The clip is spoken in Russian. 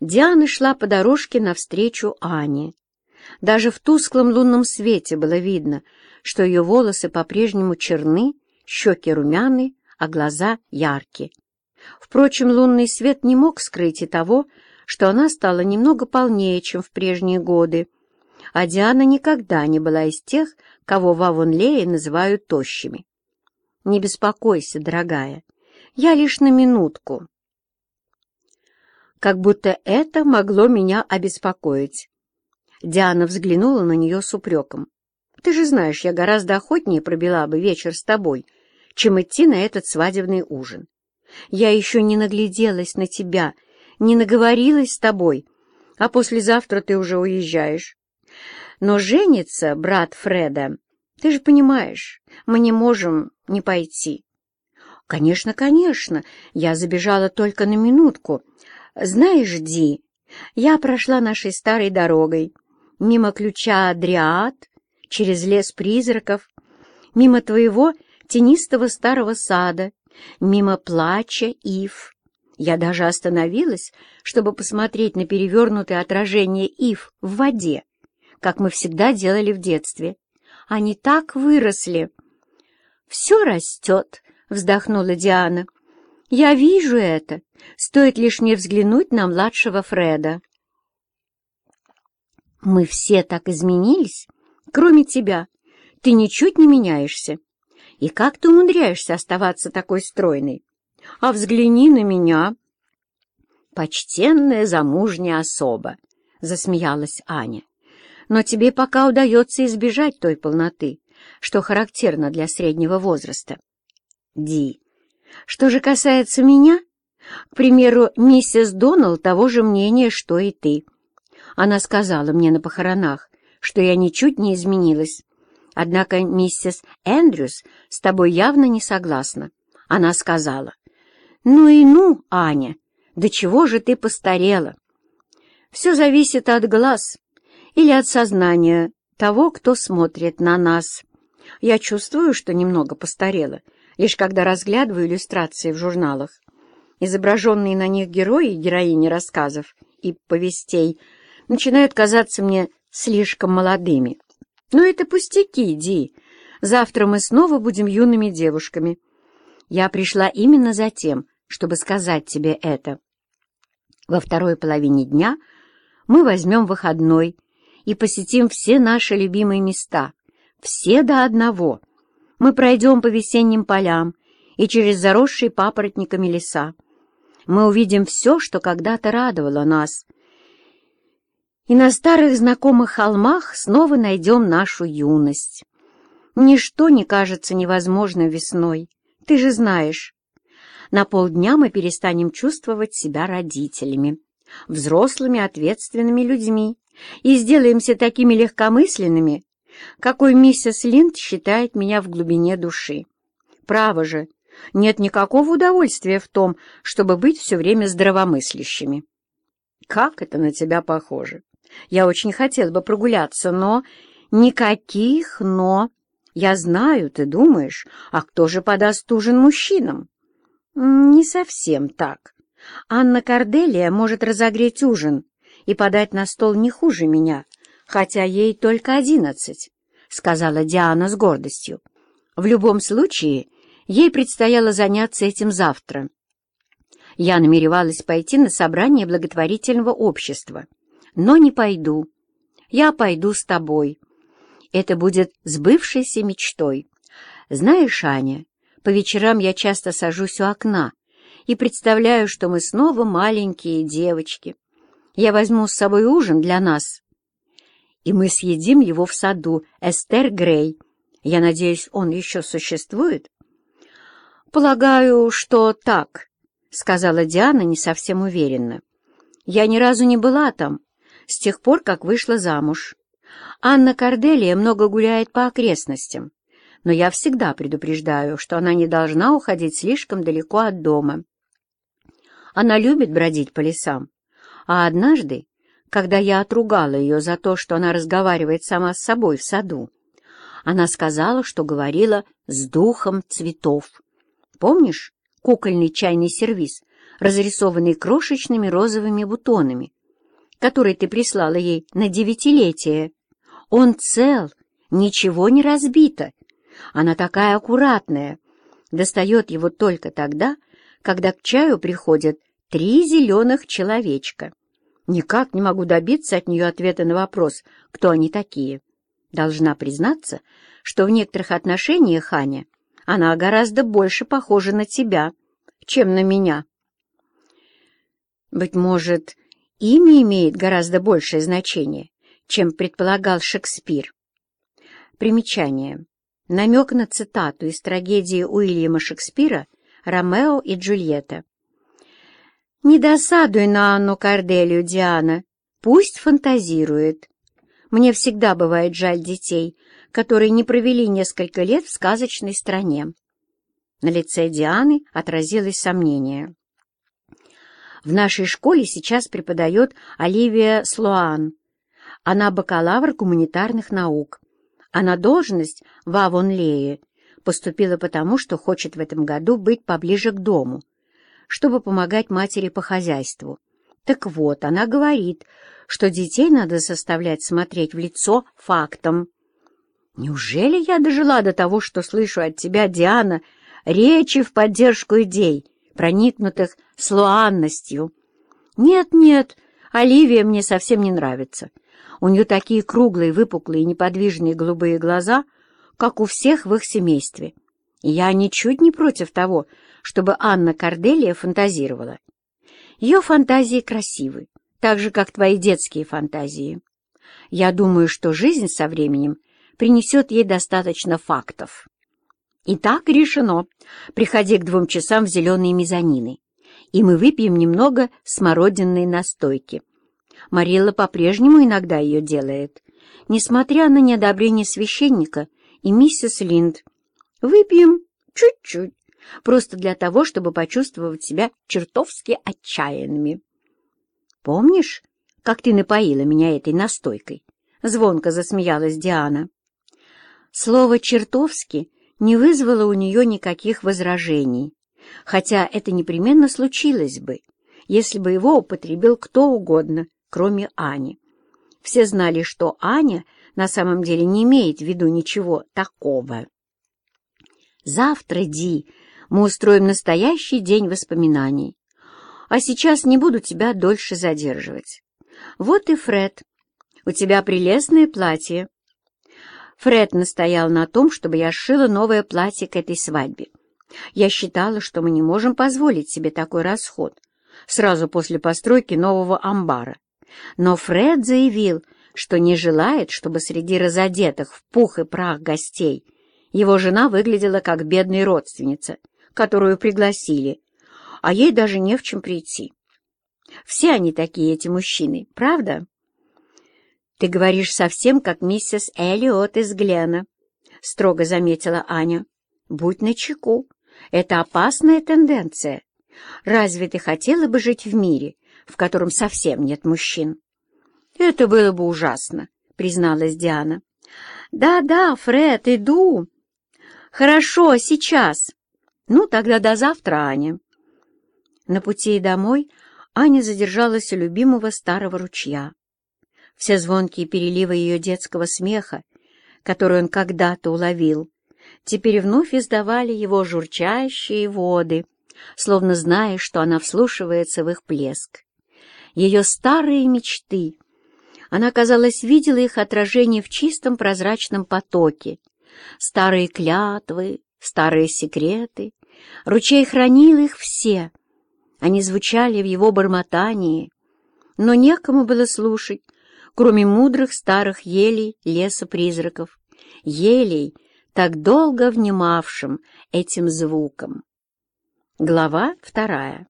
Диана шла по дорожке навстречу Ане. Даже в тусклом лунном свете было видно, что ее волосы по-прежнему черны, щеки румяны, а глаза яркие. Впрочем, лунный свет не мог скрыть и того, что она стала немного полнее, чем в прежние годы, а Диана никогда не была из тех, кого в Авонлее называют тощими. «Не беспокойся, дорогая, я лишь на минутку». Как будто это могло меня обеспокоить. Диана взглянула на нее с упреком. «Ты же знаешь, я гораздо охотнее пробила бы вечер с тобой, чем идти на этот свадебный ужин. Я еще не нагляделась на тебя, не наговорилась с тобой, а послезавтра ты уже уезжаешь. Но женится брат Фреда, ты же понимаешь, мы не можем не пойти». «Конечно, конечно, я забежала только на минутку. Знаешь, Ди, я прошла нашей старой дорогой, мимо ключа Адриат, через лес призраков, мимо твоего тенистого старого сада, мимо плача ив. Я даже остановилась, чтобы посмотреть на перевернутое отражение ив в воде, как мы всегда делали в детстве. Они так выросли. «Все растет», — вздохнула Диана. «Я вижу это. Стоит лишь мне взглянуть на младшего Фреда». Мы все так изменились, кроме тебя. Ты ничуть не меняешься. И как ты умудряешься оставаться такой стройной? А взгляни на меня. Почтенная замужняя особа, — засмеялась Аня. Но тебе пока удается избежать той полноты, что характерно для среднего возраста. Ди, что же касается меня, к примеру, миссис Доналл того же мнения, что и ты. Она сказала мне на похоронах, что я ничуть не изменилась. Однако миссис Эндрюс с тобой явно не согласна. Она сказала, «Ну и ну, Аня, до чего же ты постарела?» Все зависит от глаз или от сознания того, кто смотрит на нас. Я чувствую, что немного постарела, лишь когда разглядываю иллюстрации в журналах. Изображенные на них герои и героини рассказов и повестей — начинают казаться мне слишком молодыми. Но это пустяки, Ди. Завтра мы снова будем юными девушками. Я пришла именно за тем, чтобы сказать тебе это. Во второй половине дня мы возьмем выходной и посетим все наши любимые места, все до одного. Мы пройдем по весенним полям и через заросшие папоротниками леса. Мы увидим все, что когда-то радовало нас, и на старых знакомых холмах снова найдем нашу юность. Ничто не кажется невозможным весной, ты же знаешь. На полдня мы перестанем чувствовать себя родителями, взрослыми ответственными людьми и сделаемся такими легкомысленными, какой миссис Линд считает меня в глубине души. Право же, нет никакого удовольствия в том, чтобы быть все время здравомыслящими. Как это на тебя похоже? Я очень хотел бы прогуляться, но... Никаких «но». Я знаю, ты думаешь, а кто же подаст ужин мужчинам? Не совсем так. Анна Корделия может разогреть ужин и подать на стол не хуже меня, хотя ей только одиннадцать, — сказала Диана с гордостью. В любом случае, ей предстояло заняться этим завтра. Я намеревалась пойти на собрание благотворительного общества но не пойду. Я пойду с тобой. Это будет сбывшейся мечтой. Знаешь, Аня, по вечерам я часто сажусь у окна и представляю, что мы снова маленькие девочки. Я возьму с собой ужин для нас, и мы съедим его в саду Эстер Грей. Я надеюсь, он еще существует? Полагаю, что так, — сказала Диана не совсем уверенно. Я ни разу не была там, с тех пор, как вышла замуж. Анна Корделия много гуляет по окрестностям, но я всегда предупреждаю, что она не должна уходить слишком далеко от дома. Она любит бродить по лесам, а однажды, когда я отругала ее за то, что она разговаривает сама с собой в саду, она сказала, что говорила с духом цветов. Помнишь кукольный чайный сервиз, разрисованный крошечными розовыми бутонами, который ты прислала ей на девятилетие. Он цел, ничего не разбито. Она такая аккуратная. Достает его только тогда, когда к чаю приходят три зеленых человечка. Никак не могу добиться от нее ответа на вопрос, кто они такие. Должна признаться, что в некоторых отношениях, Аня, она гораздо больше похожа на тебя, чем на меня. Быть может, имя имеет гораздо большее значение, чем предполагал Шекспир. Примечание. Намек на цитату из трагедии Уильяма Шекспира «Ромео и Джульетта». «Не досадуй на Анну Корделию, Диана. Пусть фантазирует. Мне всегда бывает жаль детей, которые не провели несколько лет в сказочной стране». На лице Дианы отразилось сомнение. В нашей школе сейчас преподает Оливия Слоан. Она бакалавр гуманитарных наук, а на должность в Авонлее поступила потому, что хочет в этом году быть поближе к дому, чтобы помогать матери по хозяйству. Так вот, она говорит, что детей надо заставлять смотреть в лицо фактом. Неужели я дожила до того, что слышу от тебя, Диана, речи в поддержку идей, проникнутых слуанностью. Нет-нет, Оливия мне совсем не нравится. У нее такие круглые, выпуклые, неподвижные голубые глаза, как у всех в их семействе. И я ничуть не против того, чтобы Анна Корделия фантазировала. Ее фантазии красивы, так же, как твои детские фантазии. Я думаю, что жизнь со временем принесет ей достаточно фактов. Итак, решено. Приходи к двум часам в зеленые мезонины, и мы выпьем немного смородинной настойки. Марилла по-прежнему иногда ее делает, несмотря на неодобрение священника и миссис Линд. Выпьем чуть-чуть, просто для того, чтобы почувствовать себя чертовски отчаянными. Помнишь, как ты напоила меня этой настойкой? Звонко засмеялась Диана. Слово «чертовски» не вызвало у нее никаких возражений, хотя это непременно случилось бы, если бы его употребил кто угодно, кроме Ани. Все знали, что Аня на самом деле не имеет в виду ничего такого. «Завтра, Ди, мы устроим настоящий день воспоминаний. А сейчас не буду тебя дольше задерживать. Вот и Фред. У тебя прелестное платье. Фред настоял на том, чтобы я сшила новое платье к этой свадьбе. Я считала, что мы не можем позволить себе такой расход сразу после постройки нового амбара. Но Фред заявил, что не желает, чтобы среди разодетых в пух и прах гостей его жена выглядела как бедная родственница, которую пригласили, а ей даже не в чем прийти. Все они такие, эти мужчины, правда? «Ты говоришь совсем как миссис Эллиот из Глена», — строго заметила Аня. «Будь начеку. Это опасная тенденция. Разве ты хотела бы жить в мире, в котором совсем нет мужчин?» «Это было бы ужасно», — призналась Диана. «Да-да, Фред, иду». «Хорошо, сейчас». «Ну, тогда до завтра, Аня». На пути домой Аня задержалась у любимого старого ручья. Все звонкие переливы ее детского смеха, который он когда-то уловил, теперь вновь издавали его журчащие воды, словно зная, что она вслушивается в их плеск. Ее старые мечты. Она, казалось, видела их отражение в чистом прозрачном потоке. Старые клятвы, старые секреты. Ручей хранил их все. Они звучали в его бормотании, но некому было слушать, кроме мудрых старых елей леса призраков, елей, так долго внимавшим этим звуком. Глава вторая